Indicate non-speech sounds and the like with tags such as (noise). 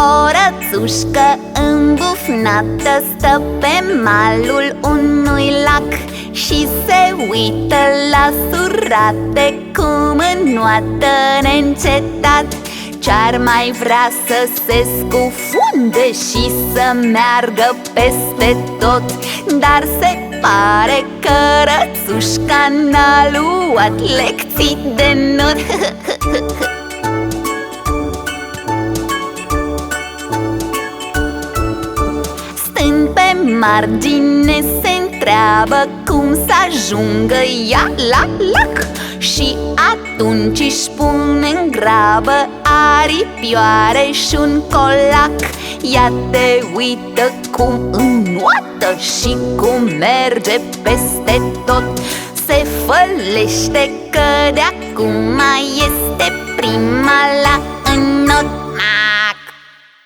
Cărățușcă îmbufnată stă pe malul unui lac Și se uită la surate cum înnoată neîncetat. Ce-ar mai vrea să se scufunde și să meargă peste tot? Dar se pare că rățușca n-a luat lecții de not (laughs) Stând pe margine se întreabă cum să ajungă ea la lac. Și atunci își pune în grabă aripioare și un colac. Ea te uită cum înnoată și cum merge peste tot. Se fălește că de acum este